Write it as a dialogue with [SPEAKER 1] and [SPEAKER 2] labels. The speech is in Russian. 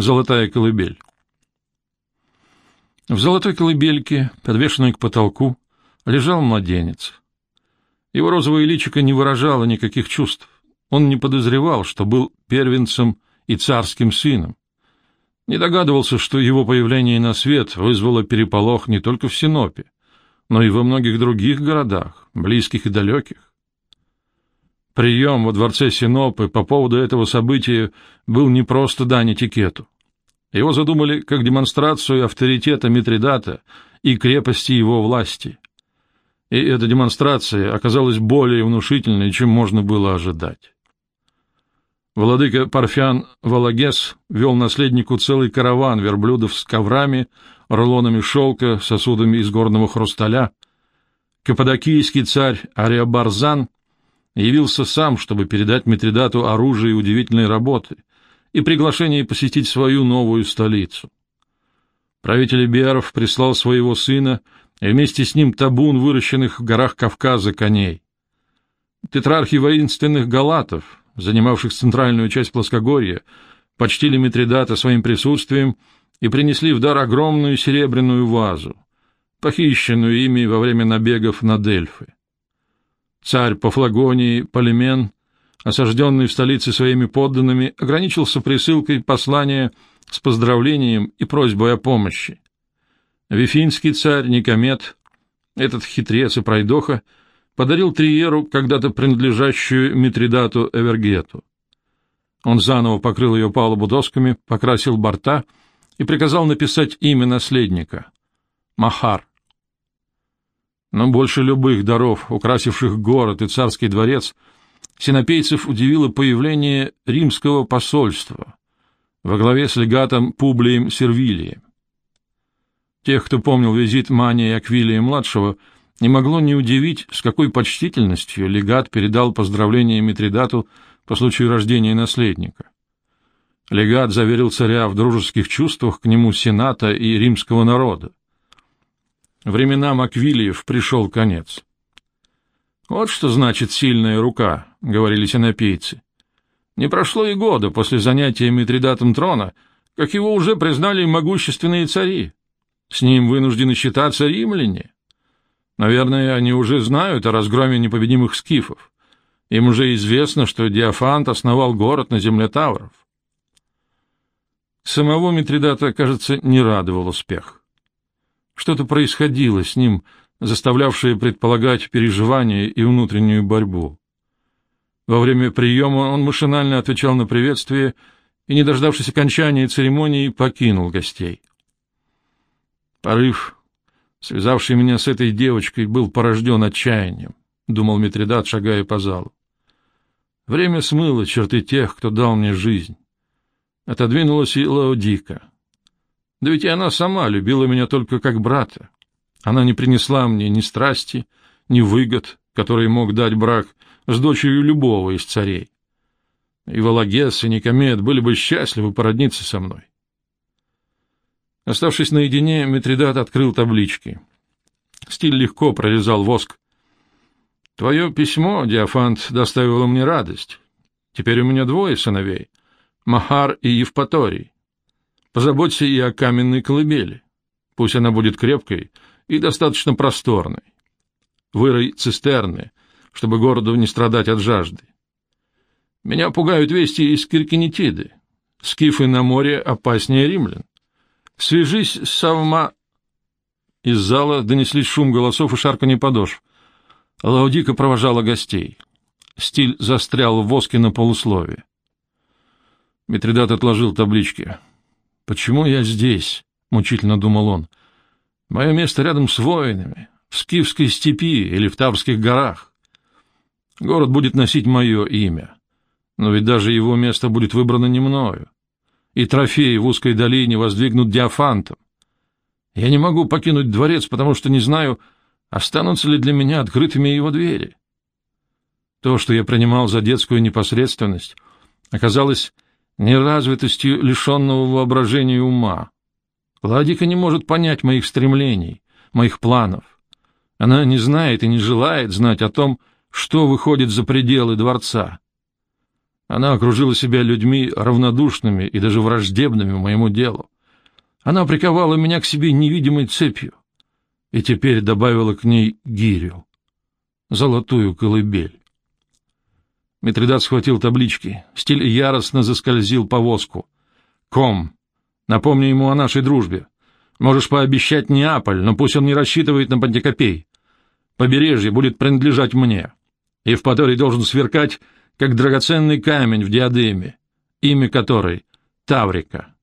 [SPEAKER 1] Золотая колыбель. В золотой колыбельке, подвешенной к потолку, лежал младенец. Его розовое личико не выражало никаких чувств. Он не подозревал, что был первенцем и царским сыном. Не догадывался, что его появление на свет вызвало переполох не только в Синопе, но и во многих других городах, близких и далеких. Прием во дворце Синопы по поводу этого события был не просто дань этикету. Его задумали как демонстрацию авторитета Митридата и крепости его власти. И эта демонстрация оказалась более внушительной, чем можно было ожидать. Владыка Парфян Валагес вел наследнику целый караван верблюдов с коврами, рулонами шелка, сосудами из горного хрусталя. Каппадокийский царь Ариабарзан явился сам, чтобы передать Митридату оружие и удивительные работы и приглашение посетить свою новую столицу. Правитель Биаров прислал своего сына и вместе с ним табун выращенных в горах Кавказа коней. Тетрархи воинственных галатов, занимавших центральную часть плоскогорья, почтили Митридата своим присутствием и принесли в дар огромную серебряную вазу, похищенную ими во время набегов на Дельфы. Царь Пафлагонии Полимен, осажденный в столице своими подданными, ограничился присылкой послания с поздравлением и просьбой о помощи. Вифинский царь Никомет, этот хитрец и пройдоха, подарил Триеру когда-то принадлежащую Митридату Эвергету. Он заново покрыл ее палубу досками, покрасил борта и приказал написать имя наследника — Махар. Но больше любых даров, украсивших город и царский дворец, синопейцев удивило появление римского посольства во главе с легатом Публием Сервилием. Тех, кто помнил визит Мания Аквилия-младшего, не могло не удивить, с какой почтительностью легат передал поздравления Митридату по случаю рождения наследника. Легат заверил царя в дружеских чувствах к нему сената и римского народа. Временам Аквилиев пришел конец. «Вот что значит сильная рука», — говорили синопейцы. Не прошло и года после занятия Митридатом трона, как его уже признали могущественные цари. С ним вынуждены считаться римляне. Наверное, они уже знают о разгроме непобедимых скифов. Им уже известно, что Диофант основал город на земле Тавров. Самого Митридата, кажется, не радовал успех. Что-то происходило с ним, заставлявшее предполагать переживания и внутреннюю борьбу. Во время приема он машинально отвечал на приветствие и, не дождавшись окончания церемонии, покинул гостей. Порыв связавший меня с этой девочкой, был порожден отчаянием, — думал Митридат, шагая по залу. Время смыло черты тех, кто дал мне жизнь. Отодвинулась и Лаодика. Да ведь и она сама любила меня только как брата. Она не принесла мне ни страсти, ни выгод, которые мог дать брак с дочерью любого из царей. И Валагес, и Никомед были бы счастливы породниться со мной. Оставшись наедине, Митридат открыл таблички. Стиль легко прорезал воск. «Твое письмо, Диофант, доставило мне радость. Теперь у меня двое сыновей — Махар и Евпаторий. Позаботься и о каменной колыбели. Пусть она будет крепкой и достаточно просторной. Вырой цистерны, чтобы городу не страдать от жажды. Меня пугают вести из Киркинетиды. Скифы на море опаснее римлян. Свяжись с Савма...» Из зала донеслись шум голосов и шарканье подошв. Лаудика провожала гостей. Стиль застрял в воске на полуслове. Митридат отложил таблички. «Почему я здесь?» — мучительно думал он. «Мое место рядом с воинами, в Скифской степи или в Таврских горах. Город будет носить мое имя, но ведь даже его место будет выбрано не мною и трофеи в узкой долине воздвигнут диафантом. Я не могу покинуть дворец, потому что не знаю, останутся ли для меня открытыми его двери. То, что я принимал за детскую непосредственность, оказалось неразвитостью лишенного воображения ума. Ладика не может понять моих стремлений, моих планов. Она не знает и не желает знать о том, что выходит за пределы дворца. Она окружила себя людьми равнодушными и даже враждебными моему делу. Она приковала меня к себе невидимой цепью и теперь добавила к ней гирю, золотую колыбель. Митридат схватил таблички, стиль яростно заскользил по воску. «Ком, напомни ему о нашей дружбе. Можешь пообещать Неаполь, но пусть он не рассчитывает на пантикопей. Побережье будет принадлежать мне. и в Евпаторий должен сверкать, как драгоценный камень в диадеме, имя которой — Таврика.